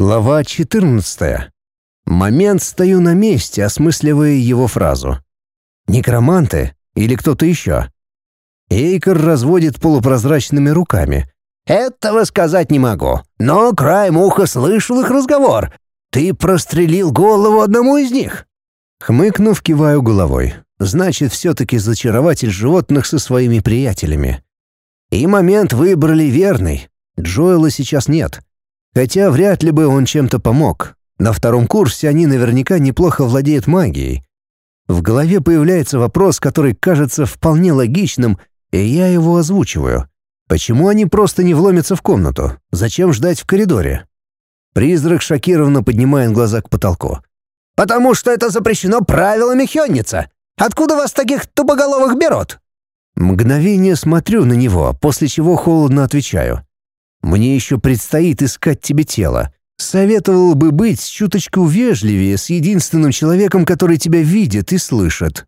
Глава 14. Момент стою на месте, осмысливая его фразу. Некроманты или кто-то еще? Эйкер разводит полупрозрачными руками. «Этого сказать не могу, но краем уха слышал их разговор. Ты прострелил голову одному из них». Хмыкнув, киваю головой. Значит, все-таки зачарователь животных со своими приятелями. И момент выбрали верный. Джоэла сейчас нет. Хотя вряд ли бы он чем-то помог. На втором курсе они наверняка неплохо владеют магией. В голове появляется вопрос, который кажется вполне логичным, и я его озвучиваю. Почему они просто не вломятся в комнату? Зачем ждать в коридоре? Призрак шокированно поднимает глаза к потолку. «Потому что это запрещено правилами Хённица. Откуда вас таких тупоголовых берут?» Мгновение смотрю на него, после чего холодно отвечаю. Мне еще предстоит искать тебе тело. Советовал бы быть чуточку вежливее с единственным человеком, который тебя видит и слышит.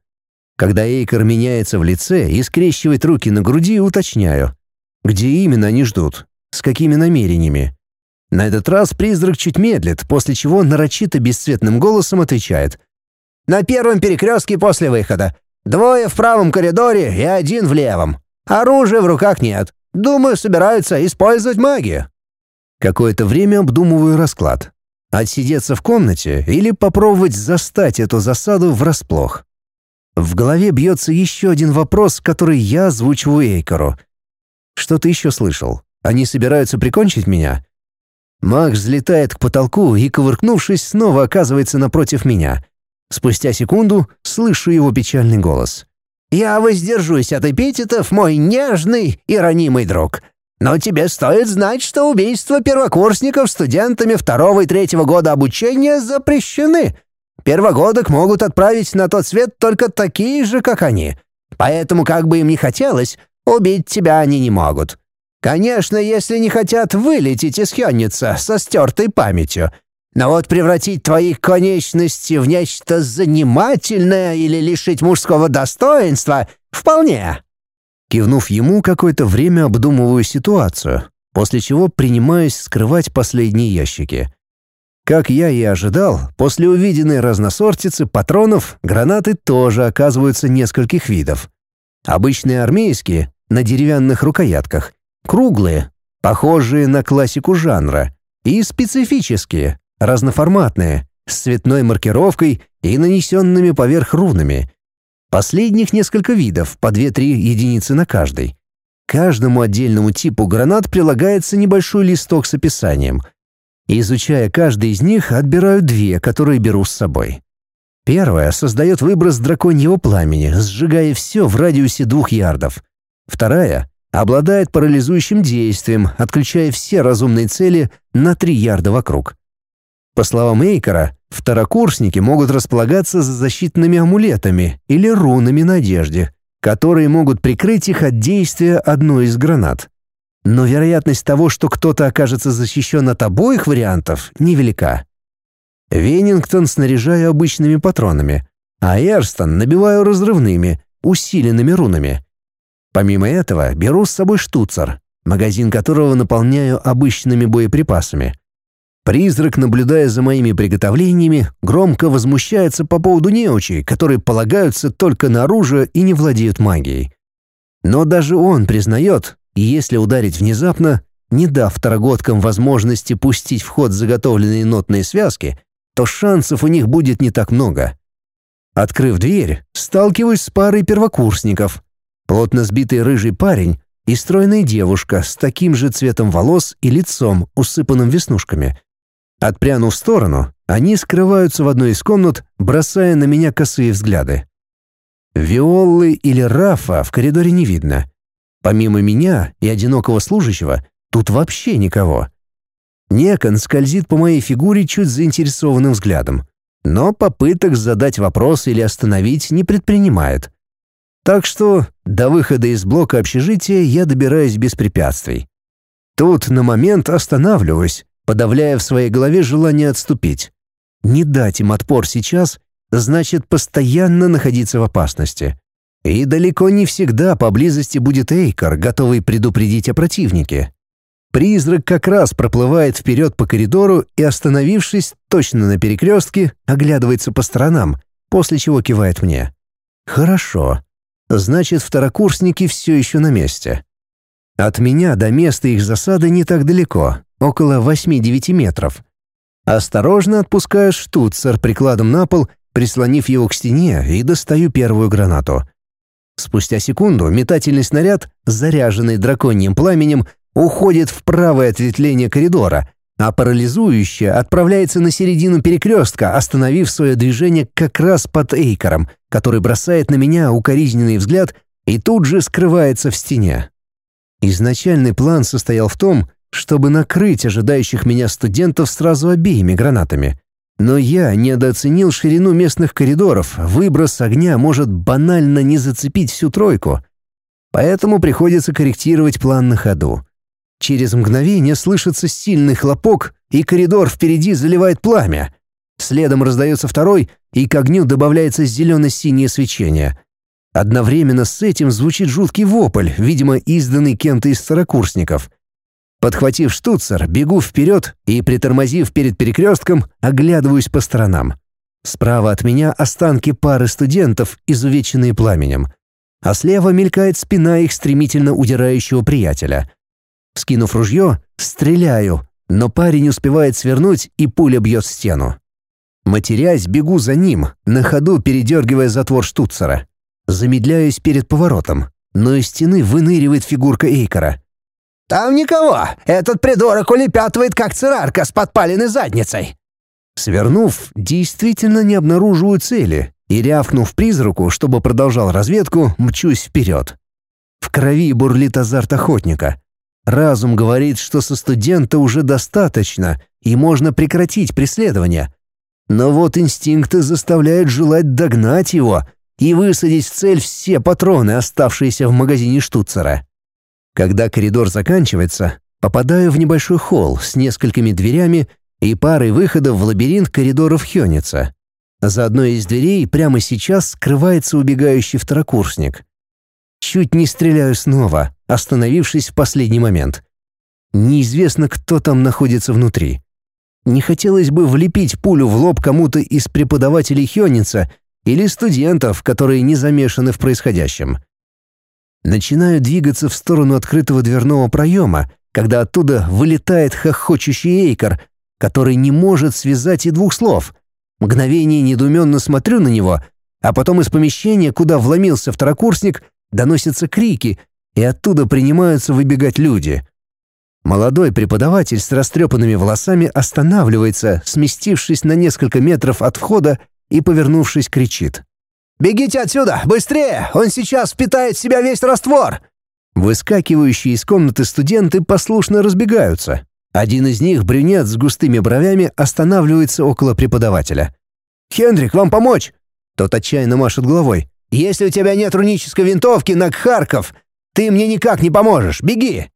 Когда Эйкер меняется в лице и скрещивает руки на груди, уточняю. Где именно они ждут? С какими намерениями? На этот раз призрак чуть медлит, после чего нарочито бесцветным голосом отвечает. «На первом перекрестке после выхода. Двое в правом коридоре и один в левом. Оружия в руках нет. Думаю, собираются использовать магию». Какое-то время обдумываю расклад. Отсидеться в комнате или попробовать застать эту засаду врасплох. В голове бьется еще один вопрос, который я озвучиваю Эйкору. «Что ты еще слышал? Они собираются прикончить меня?» Маг взлетает к потолку и, ковыркнувшись, снова оказывается напротив меня. Спустя секунду слышу его печальный голос. Я воздержусь от эпитетов, мой нежный и ранимый друг. Но тебе стоит знать, что убийства первокурсников студентами второго и третьего года обучения запрещены. Первогодок могут отправить на тот свет только такие же, как они. Поэтому, как бы им ни хотелось, убить тебя они не могут. Конечно, если не хотят вылететь из Хённица со стертой памятью — но вот превратить твои конечности в нечто занимательное или лишить мужского достоинства — вполне». Кивнув ему, какое-то время обдумываю ситуацию, после чего принимаюсь скрывать последние ящики. Как я и ожидал, после увиденной разносортицы патронов гранаты тоже оказываются нескольких видов. Обычные армейские, на деревянных рукоятках, круглые, похожие на классику жанра, и специфические, разноформатные, с цветной маркировкой и нанесенными поверх рунами. Последних несколько видов, по 2-3 единицы на каждой. Каждому отдельному типу гранат прилагается небольшой листок с описанием. Изучая каждый из них, отбираю две, которые беру с собой. Первая создает выброс драконьего пламени, сжигая все в радиусе двух ярдов. Вторая обладает парализующим действием, отключая все разумные цели на три ярда вокруг. По словам Эйкера, второкурсники могут располагаться за защитными амулетами или рунами на одежде, которые могут прикрыть их от действия одной из гранат. Но вероятность того, что кто-то окажется защищен от обоих вариантов, невелика. Венингтон снаряжаю обычными патронами, а Эрстон набиваю разрывными, усиленными рунами. Помимо этого беру с собой штуцер, магазин которого наполняю обычными боеприпасами. Призрак, наблюдая за моими приготовлениями, громко возмущается по поводу неучей, которые полагаются только на оружие и не владеют магией. Но даже он признает, если ударить внезапно, не дав второгодкам возможности пустить в ход заготовленные нотные связки, то шансов у них будет не так много. Открыв дверь, сталкиваюсь с парой первокурсников. Плотно сбитый рыжий парень и стройная девушка с таким же цветом волос и лицом, усыпанным веснушками — Отпрянув в сторону, они скрываются в одной из комнат, бросая на меня косые взгляды. Виоллы или Рафа в коридоре не видно. Помимо меня и одинокого служащего, тут вообще никого. Некон скользит по моей фигуре чуть заинтересованным взглядом, но попыток задать вопрос или остановить не предпринимает. Так что до выхода из блока общежития я добираюсь без препятствий. Тут на момент останавливаюсь, подавляя в своей голове желание отступить. Не дать им отпор сейчас значит постоянно находиться в опасности. И далеко не всегда поблизости будет Эйкар, готовый предупредить о противнике. Призрак как раз проплывает вперед по коридору и, остановившись точно на перекрестке, оглядывается по сторонам, после чего кивает мне. «Хорошо. Значит, второкурсники все еще на месте. От меня до места их засады не так далеко, около 8-9 метров. Осторожно отпускаю штуцер прикладом на пол, прислонив его к стене, и достаю первую гранату. Спустя секунду метательный снаряд, заряженный драконьим пламенем, уходит в правое ответвление коридора, а парализующее отправляется на середину перекрестка, остановив свое движение как раз под Эйкором, который бросает на меня укоризненный взгляд и тут же скрывается в стене. Изначальный план состоял в том, чтобы накрыть ожидающих меня студентов сразу обеими гранатами. Но я недооценил ширину местных коридоров, выброс огня может банально не зацепить всю тройку. Поэтому приходится корректировать план на ходу. Через мгновение слышится сильный хлопок, и коридор впереди заливает пламя. Следом раздается второй, и к огню добавляется зелено-синее свечение. Одновременно с этим звучит жуткий вопль, видимо, изданный кем-то из старокурсников. Подхватив штуцер, бегу вперед и, притормозив перед перекрестком, оглядываюсь по сторонам. Справа от меня останки пары студентов, изувеченные пламенем. А слева мелькает спина их стремительно удирающего приятеля — Скинув ружье, стреляю, но парень успевает свернуть, и пуля бьет стену. Матерясь, бегу за ним, на ходу передергивая затвор штуцера. Замедляюсь перед поворотом, но из стены выныривает фигурка Эйкора. «Там никого! Этот придурок улепятывает, как цирарка с подпаленной задницей!» Свернув, действительно не обнаруживаю цели, и, рявкнув призраку, чтобы продолжал разведку, мчусь вперед. В крови бурлит азарт охотника. Разум говорит, что со студента уже достаточно, и можно прекратить преследование. Но вот инстинкты заставляют желать догнать его и высадить в цель все патроны, оставшиеся в магазине штуцера. Когда коридор заканчивается, попадаю в небольшой холл с несколькими дверями и парой выходов в лабиринт коридоров Хёница. За одной из дверей прямо сейчас скрывается убегающий второкурсник. Чуть не стреляю снова, остановившись в последний момент. Неизвестно, кто там находится внутри. Не хотелось бы влепить пулю в лоб кому-то из преподавателей Хённица или студентов, которые не замешаны в происходящем. Начинаю двигаться в сторону открытого дверного проема, когда оттуда вылетает хохочущий Эйкор, который не может связать и двух слов. Мгновение недоуменно смотрю на него, а потом из помещения, куда вломился второкурсник, доносятся крики, и оттуда принимаются выбегать люди. Молодой преподаватель с растрепанными волосами останавливается, сместившись на несколько метров от входа и, повернувшись, кричит. «Бегите отсюда! Быстрее! Он сейчас впитает в себя весь раствор!» Выскакивающие из комнаты студенты послушно разбегаются. Один из них, брюнет с густыми бровями, останавливается около преподавателя. «Хендрик, вам помочь?» Тот отчаянно машет головой. Если у тебя нет рунической винтовки на Харков, ты мне никак не поможешь. Беги!»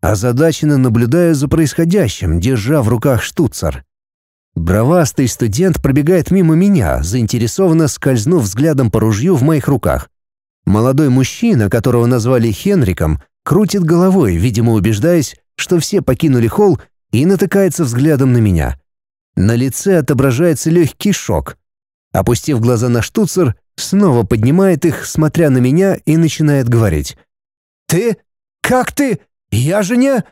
Озадаченно наблюдая за происходящим, держа в руках штуцер. Бравастый студент пробегает мимо меня, заинтересованно скользнув взглядом по ружью в моих руках. Молодой мужчина, которого назвали Хенриком, крутит головой, видимо, убеждаясь, что все покинули холл, и натыкается взглядом на меня. На лице отображается легкий шок. Опустив глаза на штуцер, снова поднимает их, смотря на меня, и начинает говорить. «Ты? Как ты? Я же не...»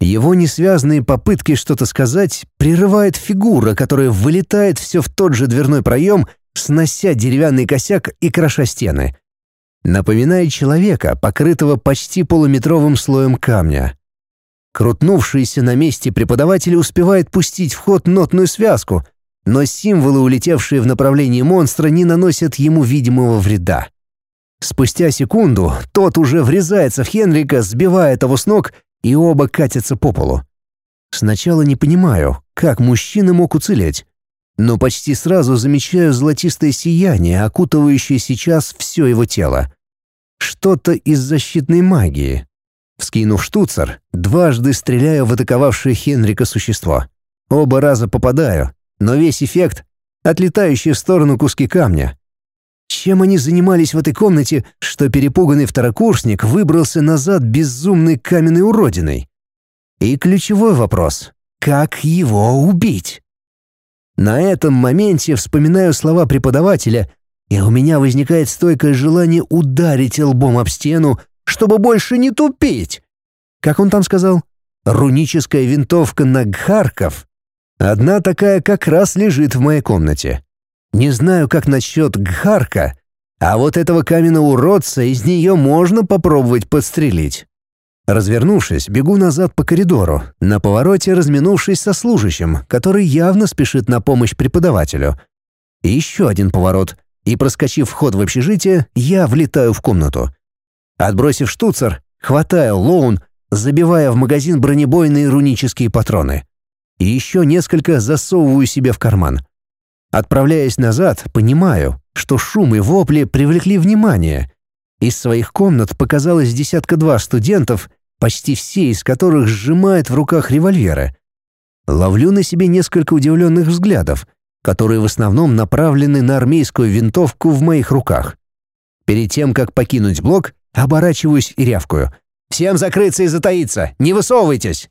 Его несвязные попытки что-то сказать прерывает фигура, которая вылетает все в тот же дверной проем, снося деревянный косяк и кроша стены. Напоминает человека, покрытого почти полуметровым слоем камня. Крутнувшийся на месте преподаватель успевает пустить в ход нотную связку, но символы, улетевшие в направлении монстра, не наносят ему видимого вреда. Спустя секунду тот уже врезается в Хенрика, сбивая того с ног, и оба катятся по полу. Сначала не понимаю, как мужчина мог уцелеть, но почти сразу замечаю золотистое сияние, окутывающее сейчас все его тело. Что-то из защитной магии. Вскинув штуцер, дважды стреляю в атаковавшее Хенрика существо. Оба раза попадаю, но весь эффект — отлетающие в сторону куски камня. Чем они занимались в этой комнате, что перепуганный второкурсник выбрался назад безумной каменной уродиной? И ключевой вопрос — как его убить? На этом моменте вспоминаю слова преподавателя, и у меня возникает стойкое желание ударить лбом об стену, чтобы больше не тупить. Как он там сказал? Руническая винтовка на Гхарков. Одна такая как раз лежит в моей комнате. Не знаю, как насчет Гхарка, а вот этого каменного уродца из нее можно попробовать подстрелить. Развернувшись, бегу назад по коридору, на повороте разминувшись со служащим, который явно спешит на помощь преподавателю. И еще один поворот, и, проскочив вход в общежитие, я влетаю в комнату. Отбросив штуцер, хватаю лоун, забивая в магазин бронебойные рунические патроны. И еще несколько засовываю себе в карман. Отправляясь назад, понимаю, что шум и вопли привлекли внимание. Из своих комнат показалось десятка-два студентов, почти все из которых сжимают в руках револьверы. Ловлю на себе несколько удивленных взглядов, которые в основном направлены на армейскую винтовку в моих руках. Перед тем, как покинуть блок, оборачиваюсь и рявкую. «Всем закрыться и затаиться! Не высовывайтесь!»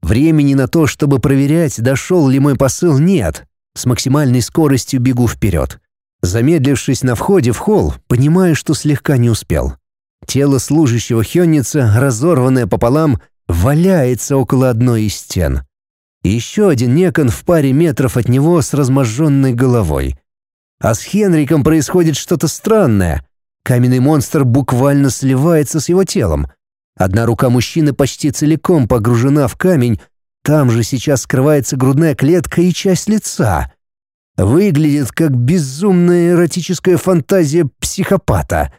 Времени на то, чтобы проверять, дошел ли мой посыл, нет. С максимальной скоростью бегу вперед. Замедлившись на входе в холл, понимаю, что слегка не успел. Тело служащего Хённица, разорванное пополам, валяется около одной из стен. еще один Некон в паре метров от него с разможженной головой. А с Хенриком происходит что-то странное. Каменный монстр буквально сливается с его телом. Одна рука мужчины почти целиком погружена в камень, там же сейчас скрывается грудная клетка и часть лица. Выглядит как безумная эротическая фантазия психопата.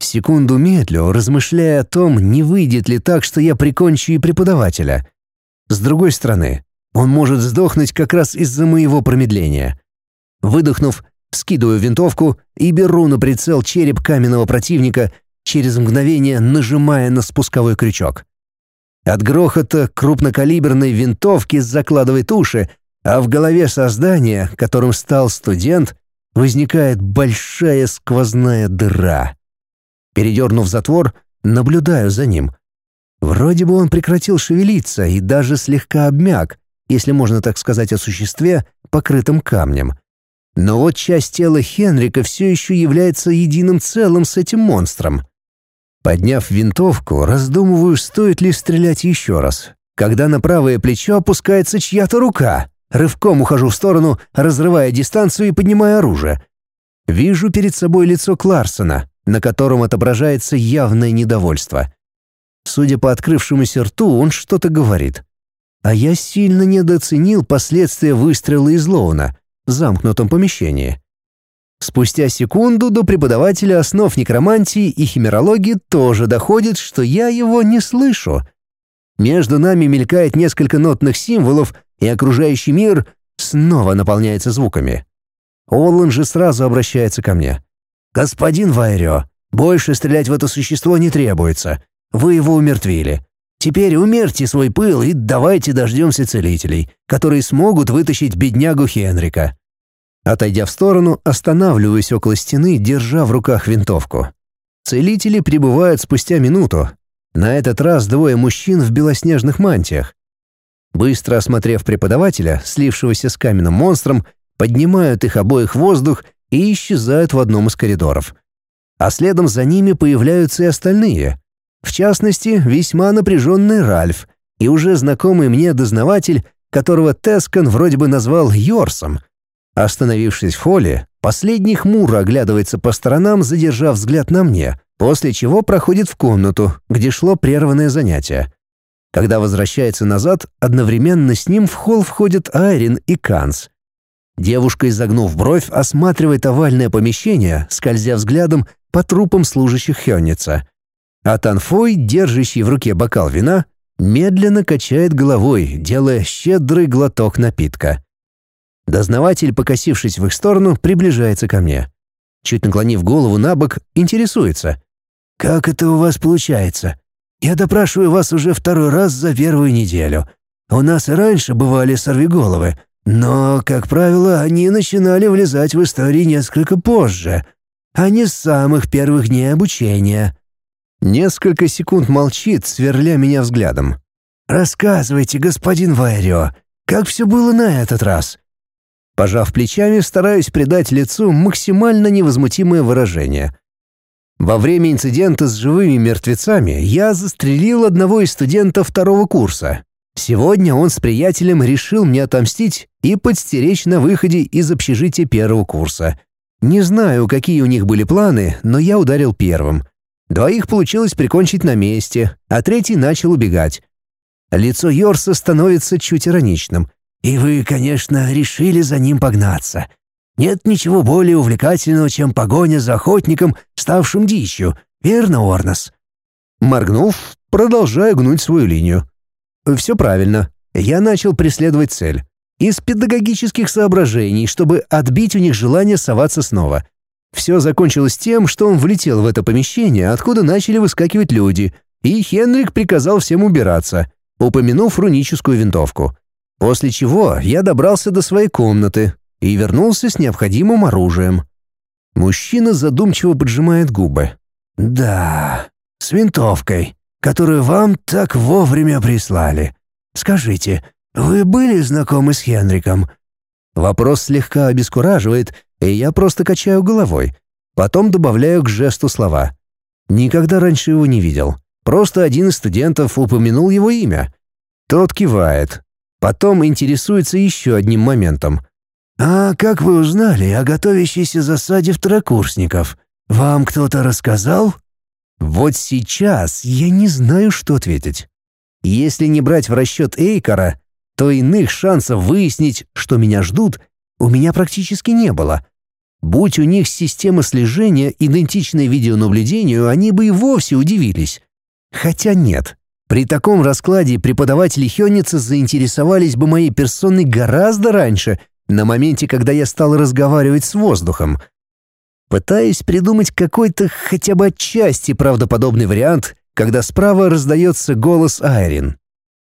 Секунду медлю, размышляя о том, не выйдет ли так, что я прикончу и преподавателя. С другой стороны, он может сдохнуть как раз из-за моего промедления. Выдохнув, скидываю винтовку и беру на прицел череп каменного противника, через мгновение нажимая на спусковой крючок. От грохота крупнокалиберной винтовки закладывает уши, а в голове создания, которым стал студент, возникает большая сквозная дыра. Передернув затвор, наблюдаю за ним. Вроде бы он прекратил шевелиться и даже слегка обмяк, если можно так сказать о существе, покрытом камнем. Но вот часть тела Хенрика все еще является единым целым с этим монстром. Подняв винтовку, раздумываю, стоит ли стрелять еще раз, когда на правое плечо опускается чья-то рука. Рывком ухожу в сторону, разрывая дистанцию и поднимая оружие. Вижу перед собой лицо Кларсона, на котором отображается явное недовольство. Судя по открывшемуся рту, он что-то говорит. А я сильно недооценил последствия выстрела из Лоуна в замкнутом помещении. Спустя секунду до преподавателя основ некромантии и химерологии тоже доходит, что я его не слышу. Между нами мелькает несколько нотных символов — и окружающий мир снова наполняется звуками. Оллан же сразу обращается ко мне. «Господин Вайрё, больше стрелять в это существо не требуется. Вы его умертвили. Теперь умерьте свой пыл и давайте дождемся целителей, которые смогут вытащить беднягу Хенрика». Отойдя в сторону, останавливаюсь около стены, держа в руках винтовку. Целители прибывают спустя минуту. На этот раз двое мужчин в белоснежных мантиях. Быстро осмотрев преподавателя, слившегося с каменным монстром, поднимают их обоих в воздух и исчезают в одном из коридоров. А следом за ними появляются и остальные. В частности, весьма напряженный Ральф и уже знакомый мне дознаватель, которого Тескан вроде бы назвал Йорсом. Остановившись в холле, последний хмуро оглядывается по сторонам, задержав взгляд на мне, после чего проходит в комнату, где шло прерванное занятие. Когда возвращается назад, одновременно с ним в холл входят Айрин и Канс. Девушка, изогнув бровь, осматривает овальное помещение, скользя взглядом по трупам служащих Хённица. А Танфой, держащий в руке бокал вина, медленно качает головой, делая щедрый глоток напитка. Дознаватель, покосившись в их сторону, приближается ко мне. Чуть наклонив голову на бок, интересуется. «Как это у вас получается? Я допрашиваю вас уже второй раз за первую неделю. У нас и раньше бывали сорвиголовы, но, как правило, они начинали влезать в истории несколько позже, а не с самых первых дней обучения». Несколько секунд молчит, сверля меня взглядом. Рассказывайте, господин Вайрио, как все было на этот раз?» Пожав плечами, стараюсь придать лицу максимально невозмутимое выражение. Во время инцидента с живыми мертвецами я застрелил одного из студентов второго курса. Сегодня он с приятелем решил мне отомстить и подстеречь на выходе из общежития первого курса. Не знаю, какие у них были планы, но я ударил первым. Двоих получилось прикончить на месте, а третий начал убегать. Лицо Йорса становится чуть ироничным. «И вы, конечно, решили за ним погнаться. Нет ничего более увлекательного, чем погоня за охотником, ставшим дичью, верно, Орнос?» Моргнув, продолжаю гнуть свою линию. «Все правильно. Я начал преследовать цель. Из педагогических соображений, чтобы отбить у них желание соваться снова. Все закончилось тем, что он влетел в это помещение, откуда начали выскакивать люди, и Хенрик приказал всем убираться, упомянув руническую винтовку. После чего я добрался до своей комнаты и вернулся с необходимым оружием. Мужчина задумчиво поджимает губы. «Да, с винтовкой, которую вам так вовремя прислали. Скажите, вы были знакомы с Хенриком?» Вопрос слегка обескураживает, и я просто качаю головой. Потом добавляю к жесту слова. Никогда раньше его не видел. Просто один из студентов упомянул его имя. Тот кивает. Потом интересуется еще одним моментом. «А как вы узнали о готовящейся засаде второкурсников? Вам кто-то рассказал?» Вот сейчас я не знаю, что ответить. Если не брать в расчет Эйкора, то иных шансов выяснить, что меня ждут, у меня практически не было. Будь у них система слежения, идентичная видеонаблюдению, они бы и вовсе удивились. Хотя нет. При таком раскладе преподаватели Хённица заинтересовались бы моей персоной гораздо раньше, на моменте, когда я стал разговаривать с воздухом. Пытаюсь придумать какой-то хотя бы отчасти правдоподобный вариант, когда справа раздается голос Айрин.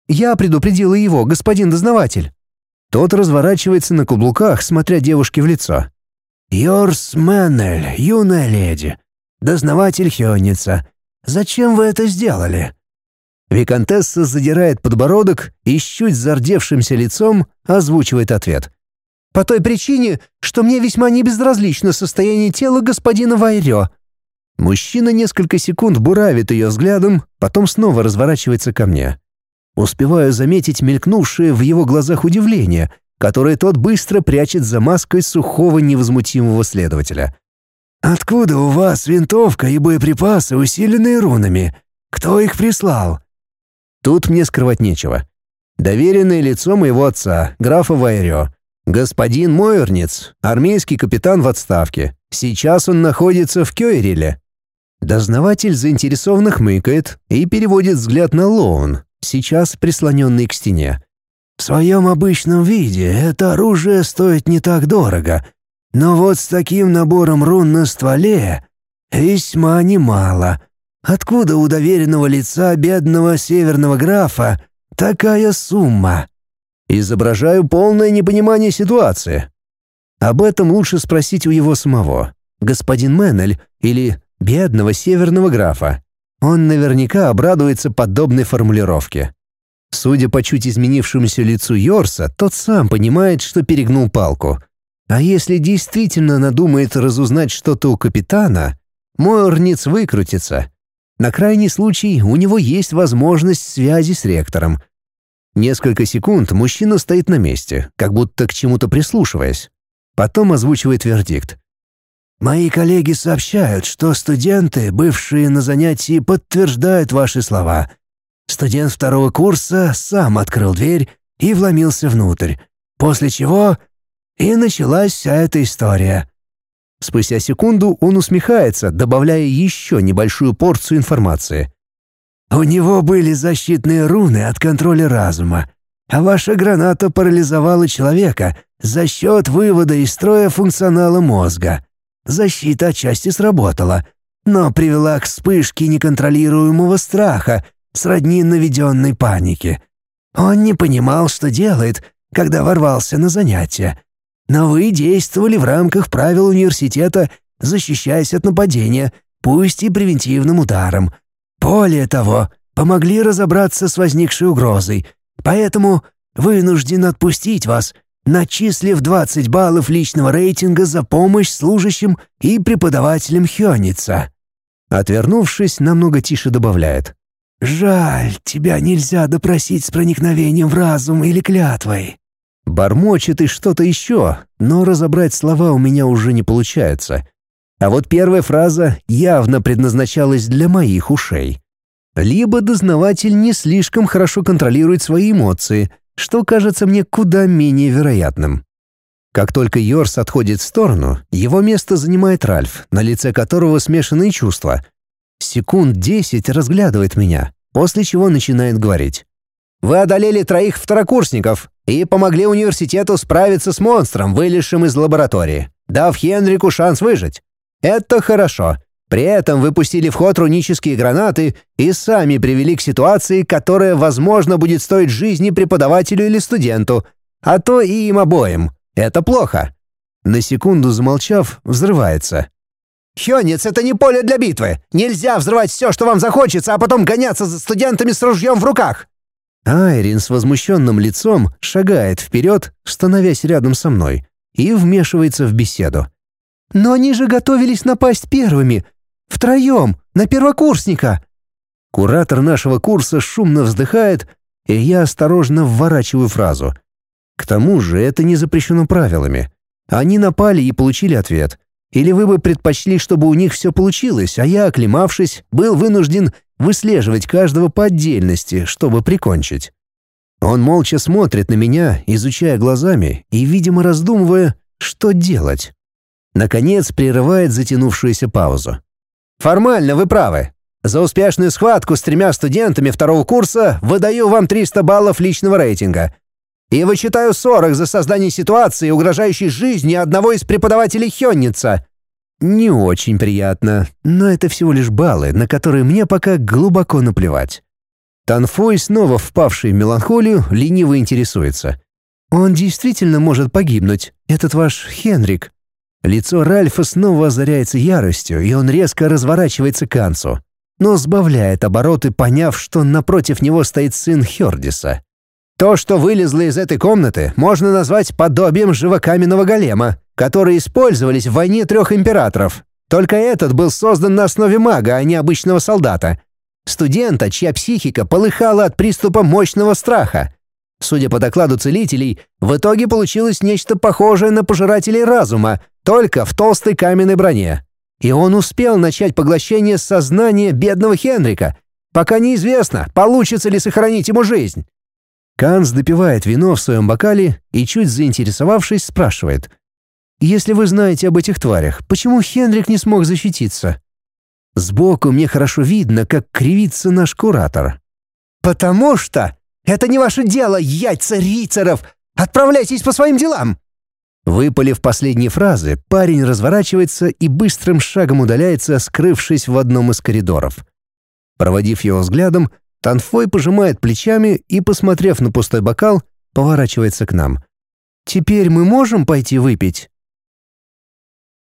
«Я предупредила его, господин дознаватель». Тот разворачивается на каблуках, смотря девушке в лицо. «Йорс Меннель, юная леди. Дознаватель Хённица. Зачем вы это сделали?» Викантесса задирает подбородок и с чуть зардевшимся лицом озвучивает ответ. «По той причине, что мне весьма небезразлично состояние тела господина Вайрё». Мужчина несколько секунд буравит ее взглядом, потом снова разворачивается ко мне. Успеваю заметить мелькнувшее в его глазах удивление, которое тот быстро прячет за маской сухого невозмутимого следователя. «Откуда у вас винтовка и боеприпасы, усиленные рунами? Кто их прислал?» Тут мне скрывать нечего. Доверенное лицо моего отца, графа Вайрё. Господин Мойерниц, армейский капитан в отставке. Сейчас он находится в Кёйриле. Дознаватель заинтересованно хмыкает и переводит взгляд на Лоун, сейчас прислоненный к стене. В своем обычном виде это оружие стоит не так дорого, но вот с таким набором рун на стволе весьма немало. Откуда у доверенного лица бедного северного графа такая сумма? Изображаю полное непонимание ситуации. Об этом лучше спросить у его самого, господин Меннель или бедного северного графа. Он наверняка обрадуется подобной формулировке. Судя по чуть изменившемуся лицу Йорса, тот сам понимает, что перегнул палку. А если действительно надумает разузнать что-то у капитана, Мойерниц выкрутится. На крайний случай у него есть возможность связи с ректором. Несколько секунд мужчина стоит на месте, как будто к чему-то прислушиваясь. Потом озвучивает вердикт. «Мои коллеги сообщают, что студенты, бывшие на занятии, подтверждают ваши слова. Студент второго курса сам открыл дверь и вломился внутрь, после чего и началась вся эта история. Спустя секунду он усмехается, добавляя еще небольшую порцию информации. «У него были защитные руны от контроля разума, а ваша граната парализовала человека за счет вывода из строя функционала мозга. Защита отчасти сработала, но привела к вспышке неконтролируемого страха, сродни наведенной панике. Он не понимал, что делает, когда ворвался на занятия. Но вы действовали в рамках правил университета, защищаясь от нападения, пусть и превентивным ударом. Более того, помогли разобраться с возникшей угрозой, поэтому вынужден отпустить вас, начислив 20 баллов личного рейтинга за помощь служащим и преподавателям Хёница». Отвернувшись, намного тише добавляет. «Жаль, тебя нельзя допросить с проникновением в разум или клятвой». Бормочет и что-то еще, но разобрать слова у меня уже не получается. А вот первая фраза явно предназначалась для моих ушей. Либо дознаватель не слишком хорошо контролирует свои эмоции, что кажется мне куда менее вероятным. Как только Йорс отходит в сторону, его место занимает Ральф, на лице которого смешанные чувства. Секунд десять разглядывает меня, после чего начинает говорить. «Вы одолели троих второкурсников и помогли университету справиться с монстром, вылезшим из лаборатории, дав Хенрику шанс выжить. Это хорошо. При этом выпустили в ход рунические гранаты и сами привели к ситуации, которая, возможно, будет стоить жизни преподавателю или студенту, а то и им обоим. Это плохо. На секунду замолчав, взрывается. «Хёнец — это не поле для битвы! Нельзя взрывать все, что вам захочется, а потом гоняться за студентами с ружьем в руках!» Айрин с возмущенным лицом шагает вперед, становясь рядом со мной, и вмешивается в беседу. «Но они же готовились напасть первыми. Втроем, на первокурсника!» Куратор нашего курса шумно вздыхает, и я осторожно вворачиваю фразу. К тому же это не запрещено правилами. Они напали и получили ответ. Или вы бы предпочли, чтобы у них все получилось, а я, оклемавшись, был вынужден выслеживать каждого по отдельности, чтобы прикончить. Он молча смотрит на меня, изучая глазами и, видимо, раздумывая, что делать. Наконец прерывает затянувшуюся паузу. Формально вы правы. За успешную схватку с тремя студентами второго курса выдаю вам 300 баллов личного рейтинга. И вычитаю 40 за создание ситуации, угрожающей жизни одного из преподавателей Хённица. Не очень приятно, но это всего лишь баллы, на которые мне пока глубоко наплевать. Танфой, снова впавший в меланхолию, лениво интересуется. «Он действительно может погибнуть, этот ваш Хенрик?» Лицо Ральфа снова озаряется яростью, и он резко разворачивается к Ансу, но сбавляет обороты, поняв, что напротив него стоит сын Хердиса. То, что вылезло из этой комнаты, можно назвать подобием живокаменного голема, которые использовались в войне трех императоров. Только этот был создан на основе мага, а не обычного солдата. Студента, чья психика полыхала от приступа мощного страха. Судя по докладу целителей, в итоге получилось нечто похожее на пожирателей разума, только в толстой каменной броне. И он успел начать поглощение сознания бедного Хенрика, пока неизвестно, получится ли сохранить ему жизнь. Канс допивает вино в своем бокале и, чуть заинтересовавшись, спрашивает. «Если вы знаете об этих тварях, почему Хенрик не смог защититься?» Сбоку мне хорошо видно, как кривится наш куратор. «Потому что это не ваше дело, яйца рицаров! Отправляйтесь по своим делам!» Выпалив последние фразы, парень разворачивается и быстрым шагом удаляется, скрывшись в одном из коридоров. Проводив его взглядом, Танфой пожимает плечами и, посмотрев на пустой бокал, поворачивается к нам. «Теперь мы можем пойти выпить?»